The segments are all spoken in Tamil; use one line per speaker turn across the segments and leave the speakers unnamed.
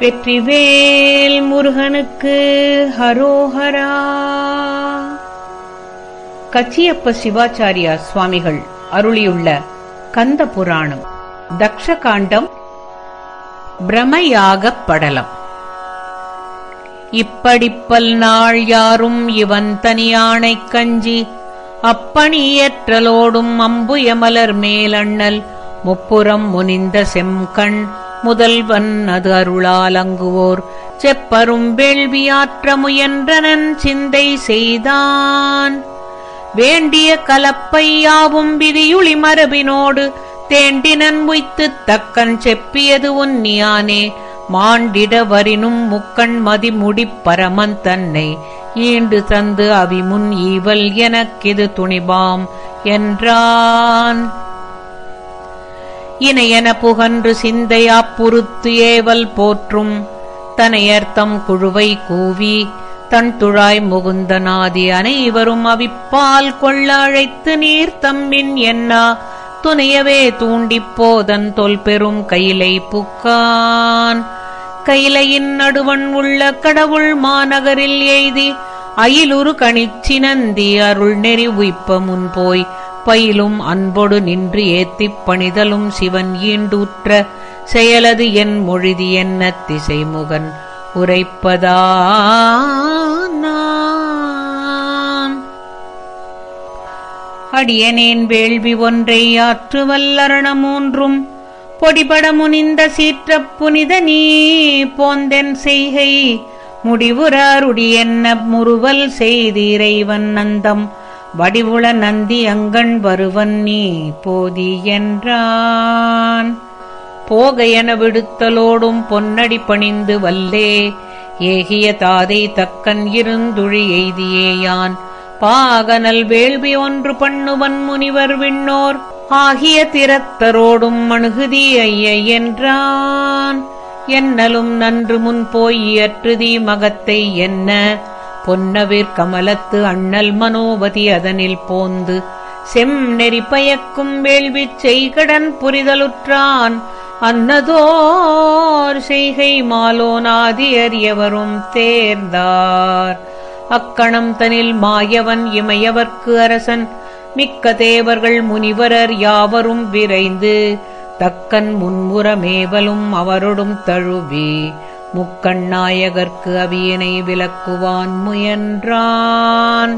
வெற்றிவேல் முருகனுக்கு ஹரோஹரா. கச்சியப்ப சிவாச்சாரியா சுவாமிகள் அருளியுள்ள கந்த புராணம் தக்ஷகாண்டம் பிரமயாகப் படலம். இப்படிப்பல் நாள் யாரும் இவன் தனியானைக் கஞ்சி அப்பணியற்றலோடும் அம்புயமலர் மேலண்ணல் முப்புறம் முனிந்த செம்கண் முதல்வன் அது அருளால் அங்குவோர். செப்பரும் வேள்வியாற்ற முயன்றனன் சிந்தை செய்தான். வேண்டிய கலப்பையாவும் விதியுளி மரபினோடு. தேண்டினன் உய்த்துத் தக்கன் செப்பியது உன்னியானே. மாண்டிட வரினும் முக்கண் மதிமுடிப் பரமன் தன்னை. ஈண்டு தந்து அவிமுன் ஈவல் எனக்கிது துணிபாம்? என்றான். இணையன புகன்று சிந்தையாப் புறுத்து ஏவல் போற்றும். தனையர்த்தம் குழுவை கூவி தன் துழாய் முகுந்தநாதி அனைவரும் அவிப்பால் கொள்ள அழைத்து நீர் தம்மின் என்னா துணையவே தூண்டிப் போதன் தொல் பெரும் கையிலை புக்கான். கையிலையின் நடுவன் உள்ள கடவுள் மாநகரில் எய்தி அயிலுரு கணிச்சினந்தி அருள் நெறி உய்ப்ப முன்போய். பயிலும் அன்பொடு நின்று ஏத்திப் பணிதலும் சிவன் ஈண்டூற்ற செயலது என் மொழிதி என்ன திசைமுகன் உரைப்பதா அடியனேன் வேள்வி ஒன்றை ஆற்று வல்லரணம் மூன்றும் பொடிபட முனிந்த சீற்றப் புனித நீ போந்தென் செய்கை. முடிவுறாருடி என்ன முறுவல் செய்தீரைவன் நந்தம் வடிவுள நந்தி அங்கண் வருவன் நீ போதி என்றான். போகையென விடுத்தலோடும் பொன்னடி பணிந்து வல்லே ஏகிய தாதை தக்கன் இருந்துழி எய்தியேயான் பாகனல் வேள்வி ஒன்று பண்ணுவன் முனிவர் விண்ணோர் ஆகிய திறத்தரோடும் மணுகுதி ஐய என்றான். என்னலும் நன்று முன் போய் இயற்றுதி மகத்தை என்ன? பொன்னவிற் கமலத்து அண்ணல் மனோவதி அதனில் போந்து செம் நெறி பயக்கும் வேள்விச் செய்கடன் புரிதலுற்றான். அன்னதோர் செய்கை மாலோனாதி அறியவரும் தேர்ந்தார். அக்கணம் தனில் மாயவன் இமையவர்க்கு அரசன் மிக்க தேவர்கள் முனிவரர் யாவரும் விரைந்து தக்கன் முன்முறமேவலும் அவரொடும் தழுவி முக்கண்ணாயகர்க்கு அவியனை விலக்குவான் முயன்றான்.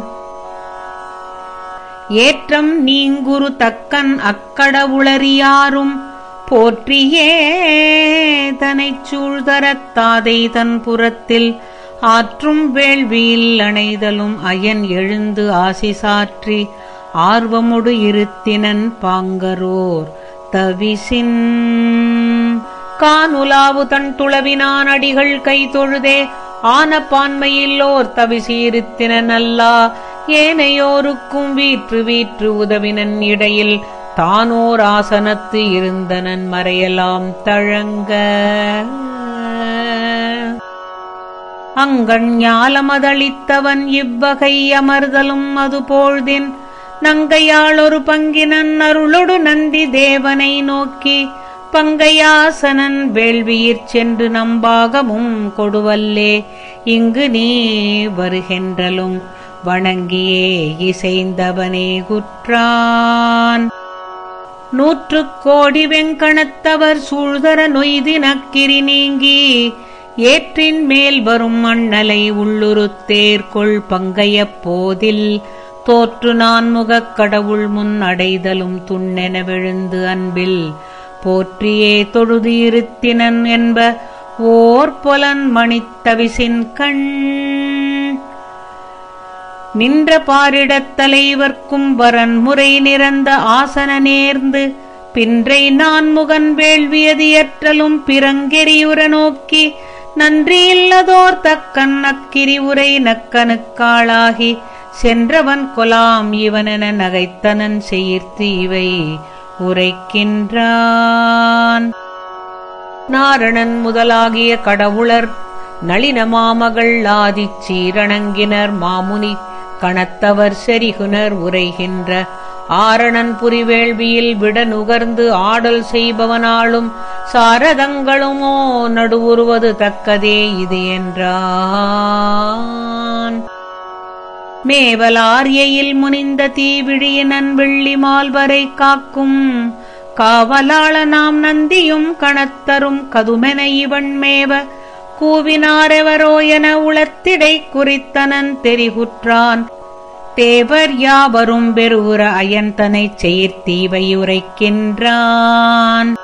ஏற்றம் நீங்குரு தக்கன் அக்கடவுளறியாரும் போற்றியே தனைச் சூழ்தரத்தாதை தன் புறத்தில் ஆற்றும் வேள்வியில் அணைதலும் அயன் எழுந்து ஆசி சாற்றி ஆர்வமுடு இருத்தினன் பாங்கரோர் தவிசின் கானுலாவு தன் துளவினான் அடிகள் கை தொழுதே ஆன பான்மையில்லோர் தவிசீருத்தினன் அல்லா ஏனையோருக்கும் வீற்று வீற்று உதவினன் இடையில் தானோர் ஆசனத்து இருந்தனன் மறையலாம் தழங்க. அங்கண் ஞாலமதளித்தவன் இவ்வகை அமர்தலும் அது போழ்தின் நங்கையாளொரு பங்கினன் அருளொடு நந்தி தேவனை நோக்கி பங்கையாசனன் வேள்வியிற் சென்று நம்பாகமும் கொடுவல்லே இங்கு நீ வருகின்றலும். வணங்கியே இசைந்தவனே குற்றான். நூற்று கோடி வெங்கணத்தவர் சூழ்தர நொய்தி நக்கிரி நீங்கி ஏற்றின் மேல் வரும் அண்ணலை உள்ளுருத்தேர்கொள் பங்கைய போதில். தோற்று நான்முகக் கடவுள் முன் அடைதலும் துண்ணென விழுந்து அன்பில் போற்றியே தொழுது இருத்தினன் என்ப ஓர் பொலன் மணித்தவிசின் கண். நின்ற பாரிடத் தலைவர்க்கும் வரன் முறை நிறந்த ஆசன நேர்ந்து பின்றை நான் முகன் வேள்வியதியற்றலும் பிறங்கெறியுற நோக்கி நன்றியில்லதோர் தக்கன் அக்கிரி உரை நக்கனுக்காளாகி சென்றவன் கொலாம் இவனென நகைத்தனன் செய்யிர்த்து இவை உரைக்கின்றான் நாரணன் முதலாகிய கடவுளர் நளின மாமகள் ஆதிச் சீரணங்கினர் மாமுனி கணத்தவர் செரிகுனர் உரைகின்ற ஆரணன் புரிவேள்வியில் விட நுகர்ந்து ஆடல் செய்பவனாலும் சாரதங்களுமோ நடுவுறுவது தக்கதே இது என்றான். மேவலாரியையில் முனிந்த தீவிழியினன் வெள்ளி மால்வரை காக்கும். காவலாள நாம் நந்தியும் கணத்தரும் கதுமென இவன் மேவ. கூவினாரெவரோ என உளத்திடை குறித்தனன் தெரிகுற்றான். தேவர் யாவரும் பெருகுற அயன்தனை செயற்தீவையுரைக்கின்றான்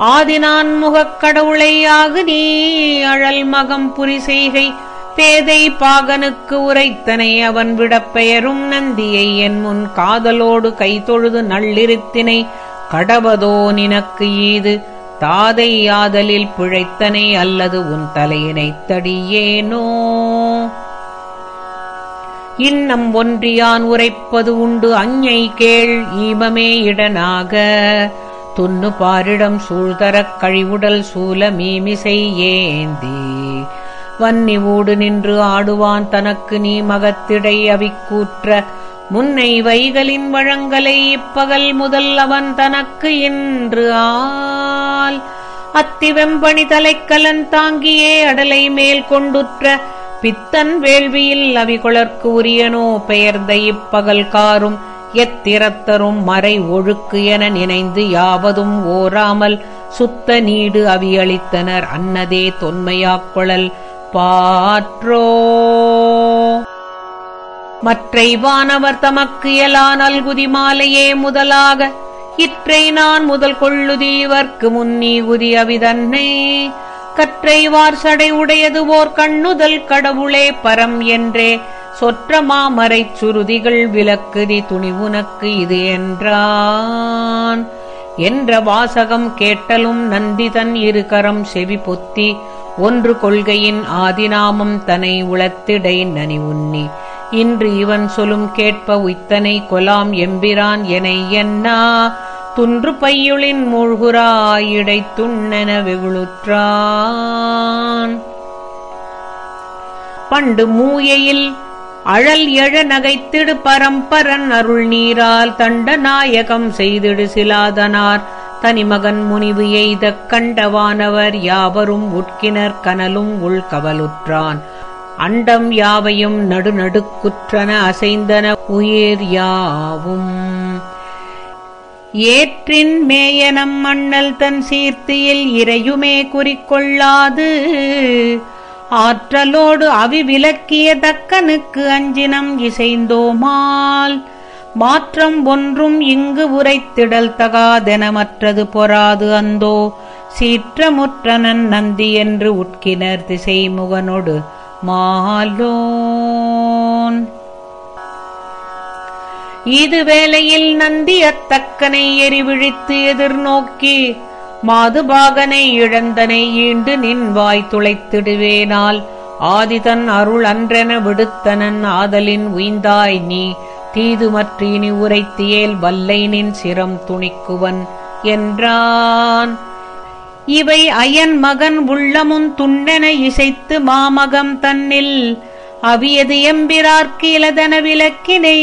ஆதினான் முகக் கடவுளை ஆகு நீ அழல் மகம் புரி செய்கை பேதை பாகனுக்கு உரைத்தனை அவன் விடப் பெயரும் நந்தியை என் முன் காதலோடு கைதொழுது நள்ளிருத்தினை கடவதோ நினக்கு ஈது. தாதை யாதலில் பிழைத்தனை அல்லது உன் தலையினைத் தடியேனோ? இன்னம் ஒன்றியான் உரைப்பது உண்டு. அஞ்ஞை கேள் ஈமமே இடனாக. துன்னு பாரிடம் சூழ்தரக் கழிவுடல் சூல மீமிசை ஏந்தி. வன்னி ஊடு நின்று ஆடுவான் தனக்கு நீ மகத்திடை அவிக்கூற்ற. முன்னை வைகளின் வழங்கலை இப்பகல் முதல் அவன் தனக்கு இன்று ஆல் அத்திவெம்பணி தலைக்கலன் தாங்கியே அடலை மேல் கொண்டுற்ற. பித்தன் வேள்வியில் அவிகுளர்க்கு உரியனோ பெயர்ந்த இப்பகல் காரும். எத்திரத்தரும் மறை ஒழுக்கு என நினைந்து யாவதும் ஓராமல் சுத்த நீடு அவியளித்தனர். அன்னதே தொன்மையாக்குழல் பாற்றோ. மற்றை வானவர் தமக்கு இயலா நல்குதி மாலையே முதலாக. இற்றை நான் முதல் கொள்ளுதீவர்க்கு முன்னீ குதி அவிதன்னை கற்றை வார்சடை உடையது ஓர் கண்ணுதல் கடவுளே பரம் என்றே. சொற்ற மாமரைச் சுருதிகள் விலக்குதி துணிவுனக்கு இது என்றான். என்ற வாசகம் கேட்டலும் நந்திதன் இருகரம் செவி பொத்தி. ஒன்று கொள்கையின் ஆதிநாமம் தனை உளத்திடை நனி உன்னி இன்று இவன் சொலும் கேட்ப உய்த்தனை கொலாம் எம்பிரான் என என்னா துன்று பையுளின் மூழ்குராயிடை துண்ணென வெகுளுற்றான். பண்டு மூயையில் அழல் எழ நகைத்திடு பரம்பரன் அருள் நீரால் தண்ட நாயகம் செய்திடு சிலாதனார். தனிமகன் முனிவு எய்த கண்டவானவர் யாவரும் உட்கினர் கனலும் உள்கவலுற்றான். அண்டம் யாவையும் நடுநடுக்குற்றன அசைந்தன உயிர் யாவும். ஏற்றின் மேயனம் மண்ணல் தன் சீர்த்தியில் இறையுமே குறிக்கொள்ளாது. ஆற்றலோடு அவி விலக்கிய தக்கனுக்கு அஞ்சினம் இசைந்தோமால். மாற்றம் ஒன்றும் இங்கு உரைத்திடல் தகாதென மற்றது பொறாது அந்தோ. சீற்றமுற்றனன் நந்தி என்று உட்கினர் திசைமுகனொடு மாலோன். இது வேளையில் நந்தி அத்தக்கனை எரிவிழித்து எதிர்நோக்கி மாதுபாகனை இழந்தனை ஈண்டு நின் வாய் துளைத்திடுவேனால் ஆதிதன் அருள் அன்றென விடுத்தனன் ஆதலின் உய்ந்தாய் நீ. தீதுமற்றீனி உரைத்தியேல் வல்லைனின் சிரம் துணிக்குவன் என்றான். இவை அயன் மகன் உள்ளமுன் துண்டென இசைத்து மாமகம் தன்னில் அவியது எம்பிரார்க்கு இலதன விளக்கினை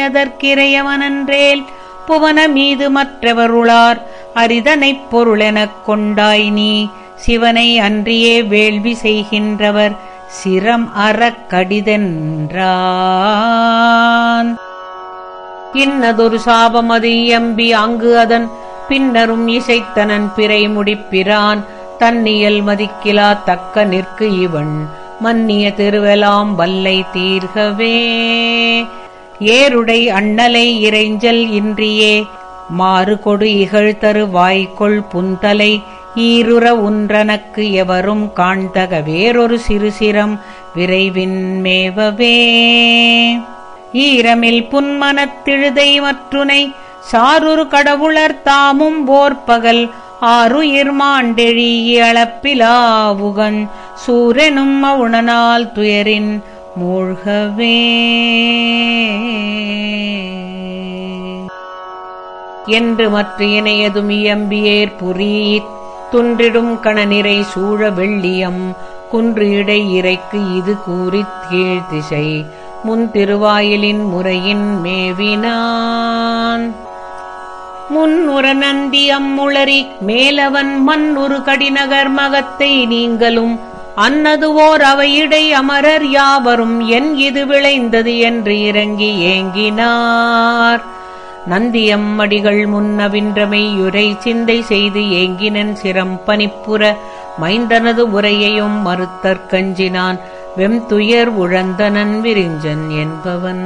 அதற்கிரையவனன்றேல் புவன மீது மற்றவருளார் அரிதனைப் பொருளெனக் கொண்டாய் நீ சிவனை அன்றியே வேள்வி செய்கின்றவர் சிரம் அறக் கடிதென்றான். இன்னதொரு சாபமது இயம்பி அங்கு அதன் பின்னரும் இசைத்தனன் பிறை முடிப்பிரான் தன்னியல் மதிக்கிலா தக்க நிற்கு இவன் மன்னிய திருவெலாம் வல்லை தீர்கவே. ஏருடை அண்ணலை இறைஞ்சல் இன்றியே மாறு கொடு இகழ்தரு வாய்க்கொள் புந்தலை ஈருற உன்றனக்கு எவரும் காண்தக வேறொரு சிறுசிரம் விரைவின் மேவவே. ஈரமில் புன்மனத்திழுதை மற்றுனை சாருரு கடவுளர் தாமும் போர்ப்பகல் ஆறுயிர் மாண்டெழி அளப்பிலாவுகன் சூரெனும் அவுணனால் துயரின் மூழ்கவே. என்று மற்ற இணையதும் இயம்பியேர் புரீத் துன்றிடும் கணநிறை சூழ வெள்ளியம். குன்று இடை இறைக்கு இது கூறித் கீழ் திசை. முன் திருவாயிலின் முறையின் மேவினான். முன்னுற நந்தி முளறி மேலவன் மண்ணுரு கடிநகர் மகத்தை நீங்களும் அன்னதுவோர் அவையிடை அமரர் யாவரும் என் இது விளைந்தது என்று இறங்கி ஏங்கினார். நந்தியம்மடிகள் முன்னவின்றமையுரை சிந்தை செய்து ஏங்கினன் சிரம் பனிப்புற மைந்தனது உரையையும் மறுத்தற்கஞ்சினான் வெம்துயர் உழந்தனன் விரிஞ்சன் என்பவன்.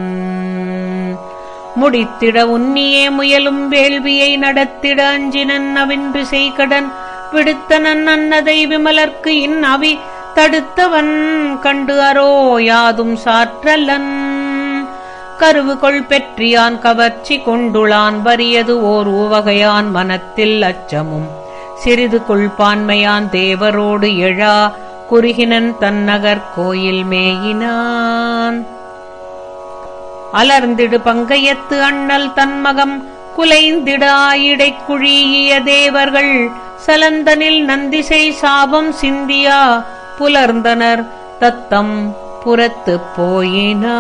முடித்திட உன்னியே முயலும் வேள்வியை நடத்திட அஞ்சினன் அவின்று செய்கடன் விடுத்தனன் அன்னதை விமலர்க்கு இன் அவி தடுத்தவன். கண்டு அரோ யாதும் சாற்றல்லன் கருவுகொள் பெற்றியான் கவர்ச்சி கொண்டுளான் வறியது ஓர் உவகையான் மனத்தில் அச்சமும். சிறிது கொள்பான்மையான் தேவரோடு எழா குறுகினன் தன்னகர் கோயில் மேயினான். அலர்ந்திடு பங்கையத்து அண்ணல் தன்மகம் குலைந்திடாயிடைக் குழியிய தேவர்கள் சலந்தனில் நந்திசை சாபம் சிந்தியா புலர்ந்தனர் தத்தம் புறத்துப் போயினா